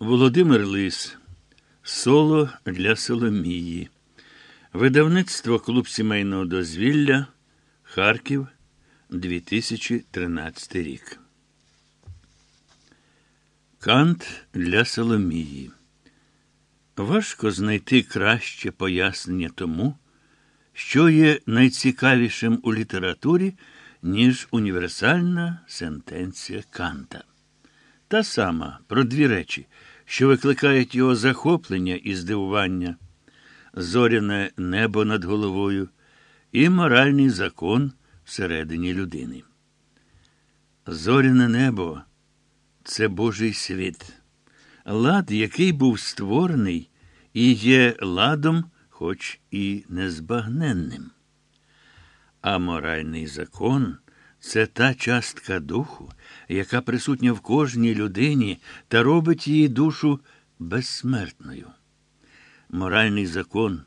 Володимир Лис. Соло для Соломії. Видавництво Клуб сімейного дозвілля. Харків. 2013 рік. Кант для Соломії. Важко знайти краще пояснення тому, що є найцікавішим у літературі, ніж універсальна сентенція Канта. Та сама про дві речі, що викликають його захоплення і здивування, зоряне небо над головою і моральний закон всередині людини. Зоряне небо це Божий світ, лад, який був створений і є ладом, хоч і незбагненним. А моральний закон це та частка духу, яка присутня в кожній людині та робить її душу безсмертною. Моральний закон,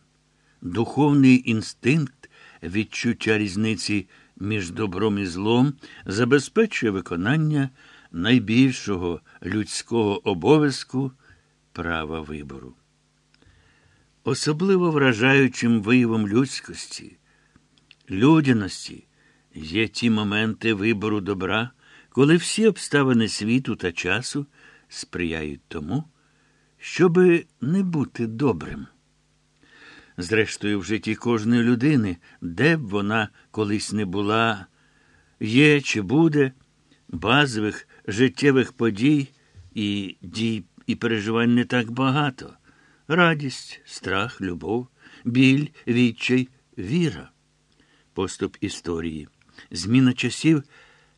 духовний інстинкт відчуття різниці між добром і злом забезпечує виконання найбільшого людського обов'язку права вибору. Особливо вражаючим виявом людськості, людяності є ті моменти вибору добра, коли всі обставини світу та часу сприяють тому, щоби не бути добрим. Зрештою, в житті кожної людини, де б вона колись не була, є чи буде базових життєвих подій і дій і переживань не так багато. Радість, страх, любов, біль, відчай, віра. Поступ історії, зміна часів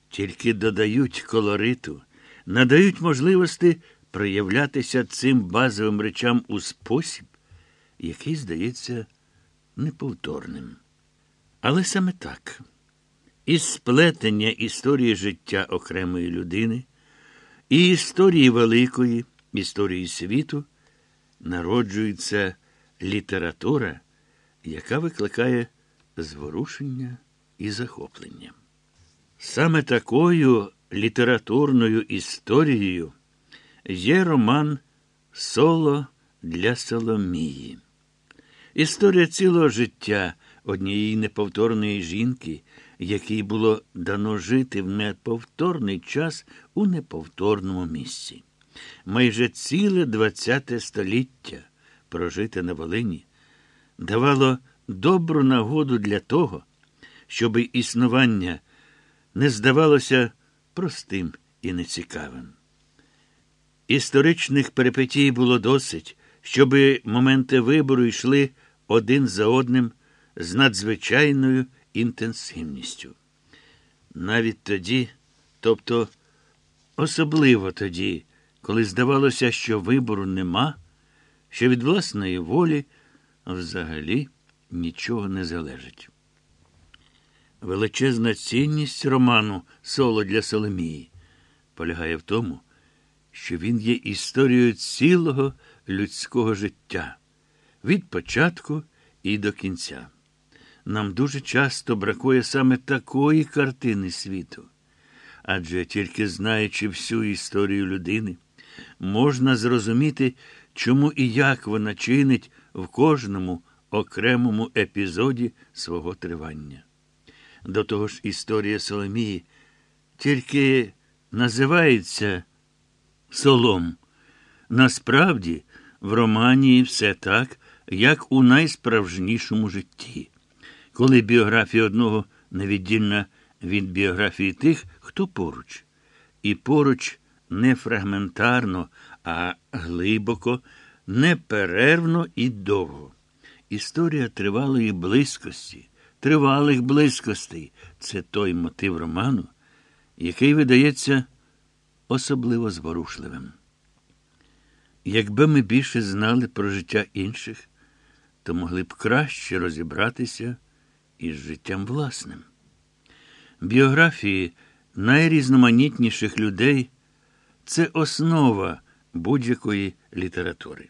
тільки додають колориту, надають можливості проявлятися цим базовим речам у спосіб, який здається неповторним. Але саме так, із сплетення історії життя окремої людини і історії великої, історії світу народжується література, яка викликає зворушення і захоплення. Саме такою літературною історією є роман Соло для Соломії. Історія цілого життя однієї неповторної жінки, якій було дано жити в неповторний час у неповторному місці. Майже ціле ХХ століття, прожите на Волині, давало добру нагоду для того, щоб існування не здавалося простим і нецікавим. Історичних перипетій було досить, щоби моменти вибору йшли один за одним з надзвичайною інтенсивністю. Навіть тоді, тобто особливо тоді, коли здавалося, що вибору нема, що від власної волі взагалі нічого не залежить. Величезна цінність роману Соло для Соломії полягає в тому, що він є історією цілого людського життя від початку і до кінця. Нам дуже часто бракує саме такої картини світу. Адже тільки знаючи всю історію людини, можна зрозуміти, чому і як вона чинить в кожному окремому епізоді свого тривання. До того ж, історія Соломії тільки називається Солом. Насправді, в романі все так, як у найсправжнішому житті, коли біографія одного невіддільна від біографії тих, хто поруч, і поруч не фрагментарно, а глибоко, неперервно і довго. Історія тривалої близькості, тривалих близькостей це той мотив роману, який видається особливо зворушливим. Якби ми більше знали про життя інших, то могли б краще розібратися із життям власним. Біографії найрізноманітніших людей це основа будь-якої літератури.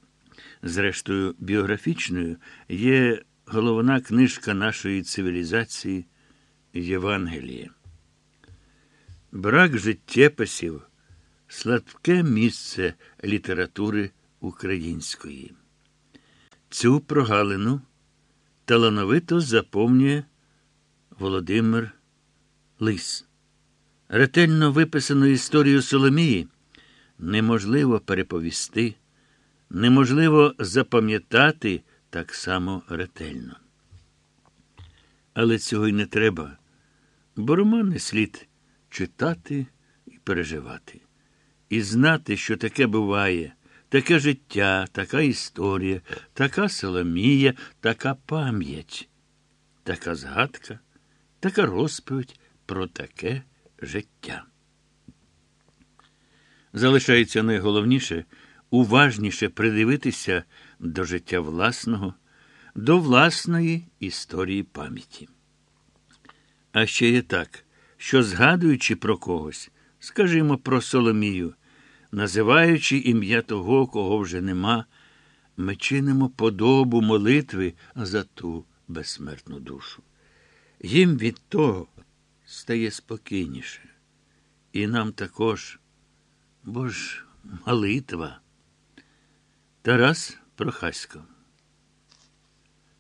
Зрештою, біографічною є головна книжка нашої цивілізації Євангеліє. Брак життєписів слабке місце літератури української. Цю прогалину талановито заповнює Володимир Лис. Ретельно виписану історію Соломії неможливо переповісти, неможливо запам'ятати так само ретельно. Але цього й не треба, бо романи слід читати і переживати, і знати, що таке буває, таке життя, така історія, така Соломія, така пам'ять, така згадка, така розповідь про таке життя. Залишається найголовніше уважніше придивитися до життя власного, до власної історії пам'яті. А ще є так, що, згадуючи про когось, скажімо про Соломію, називаючи ім'я того, кого вже нема, ми чинимо подобу молитви за ту безсмертну душу. Їм від того стає спокійніше. І нам також, бо ж молитва. Тарас Прохасько.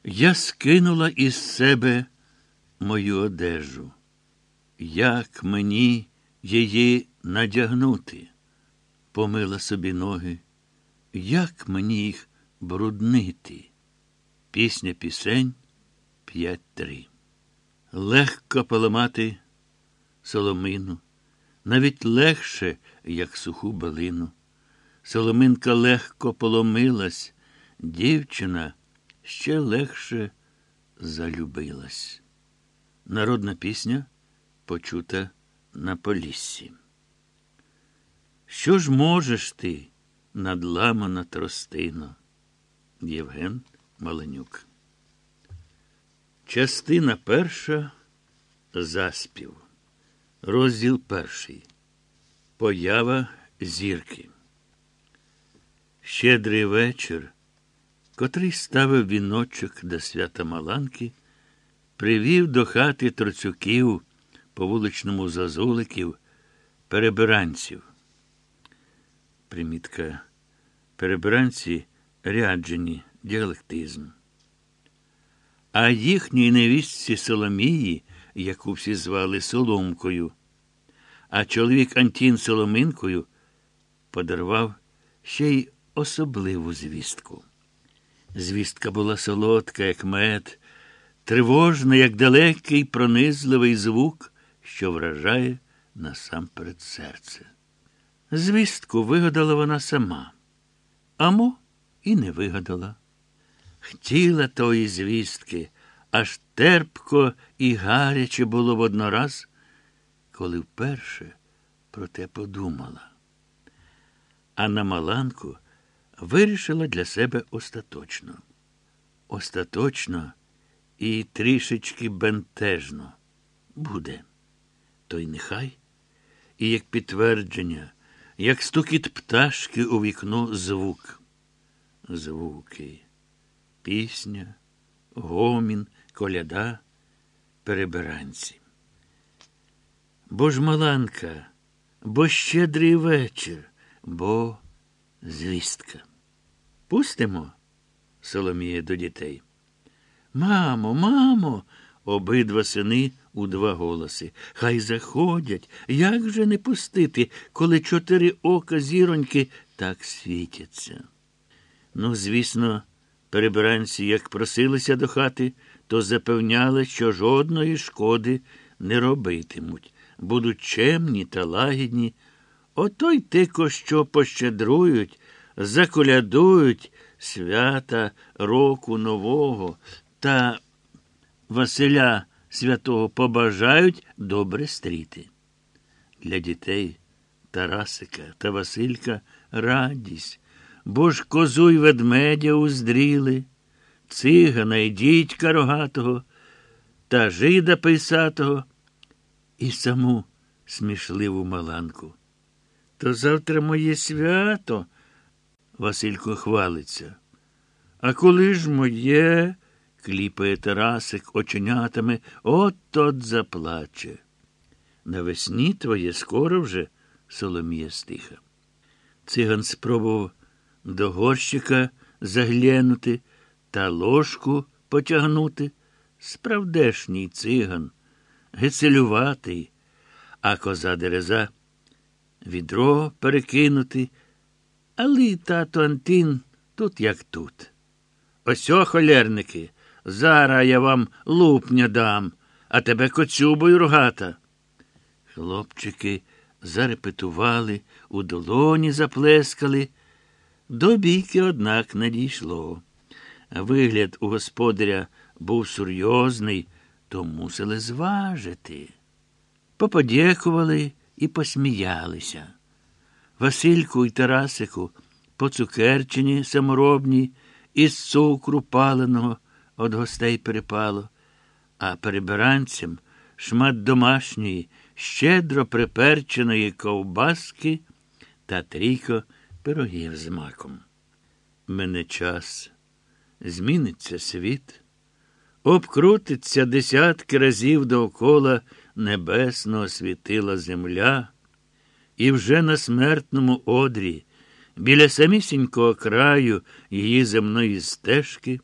Я скинула із себе мою одежу. Як мені її надягнути? Помила собі ноги. Як мені їх бруднити? Пісня пісень 5-3. Легко поламати соломину, навіть легше, як суху балину. Соломинка легко поломилась, дівчина ще легше залюбилась. Народна пісня почута на поліссі. Що ж можеш ти, надламана тростино? Євген Маленюк. Частина перша заспів. Розділ перший. Поява зірки. Щедрий вечір, котрий ставив віночок до свята Маланки, привів до хати троцюків по вуличному зазуликів, перебиранців. Примітка. Перебиранці ряджені, діалектизм. А їхній невістці Соломії, яку всі звали Соломкою, а чоловік Антін Соломинкою подарував ще й особливу звістку. Звістка була солодка, як мед, тривожна, як далекий, пронизливий звук, що вражає насамперед серце. Звістку вигадала вона сама, амо і не вигадала. Хотіла тої звістки, аж терпко і гаряче було воднораз, коли вперше про те подумала. А на Маланку вирішила для себе остаточно. Остаточно і трішечки бентежно буде. То й нехай, і як підтвердження, як стукіт пташки у вікно звук. Звуки, пісня, гомін, коляда, перебиранці. Бо ж Маланка, бо щедрий вечір, бо звістка. Пустимо, Соломія до дітей. Мамо, мамо, обидва сини у два голоси. Хай заходять. Як же не пустити, коли чотири ока зіроньки так світяться? Ну, звісно, перебиранці, як просилися до хати, то запевняли, що жодної шкоди не робитимуть, будуть чемні та лагідні. Ото й тико, що пощедрують, заколядують свята року нового та Василя святого побажають добре стріти. Для дітей Тарасика та Василька радість, бо ж козу й ведмедя уздріли, цигана й дідька рогатого та жида писатого і саму смішливу маланку. То завтра моє свято, Василько хвалиться. А коли ж моє, кліпає Тарасик оченятами, от от заплаче. Навесні твоє скоро вже Соломія стиха. Циган спробував до горщика заглянути та ложку потягнути. Справдешній циган, гецелюватий, а коза дереза відро перекинути. Але й тато Антин тут як тут. Осьо, холерники, зараз я вам лупня дам, а тебе коцюбою рогата. Хлопчики зарепетували, у долоні заплескали. До бійки, однак, не дійшло. Вигляд у господаря був серйозний, то мусили зважити. Поподякували і посміялися. Васильку й Тарасику по цукерчині саморобній із цукру паленого від гостей перепало, а перебиранцям шмат домашньої, щедро приперченої ковбаски та трійко пирогів з маком. Мене час, зміниться світ, обкрутиться десятки разів довкола небесного світила земля, і вже на смертному одрі, біля самісінького краю її земної стежки,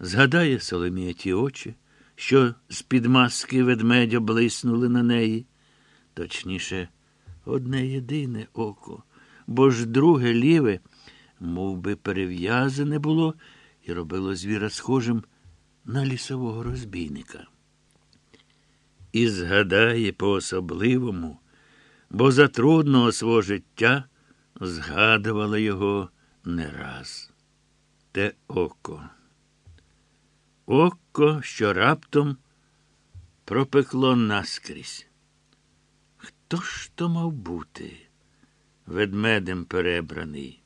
згадає Соломія ті очі, що з-під маски ведмедя блиснули на неї. Точніше, одне єдине око, бо ж друге ліве, мов би, перев'язане було і робило звіра схожим на лісового розбійника. І згадає по-особливому, бо за трудного свого життя згадувала його не раз. Те око. Око, що раптом пропекло наскрізь. Хто ж то мав бути? Ведмедем перебраний.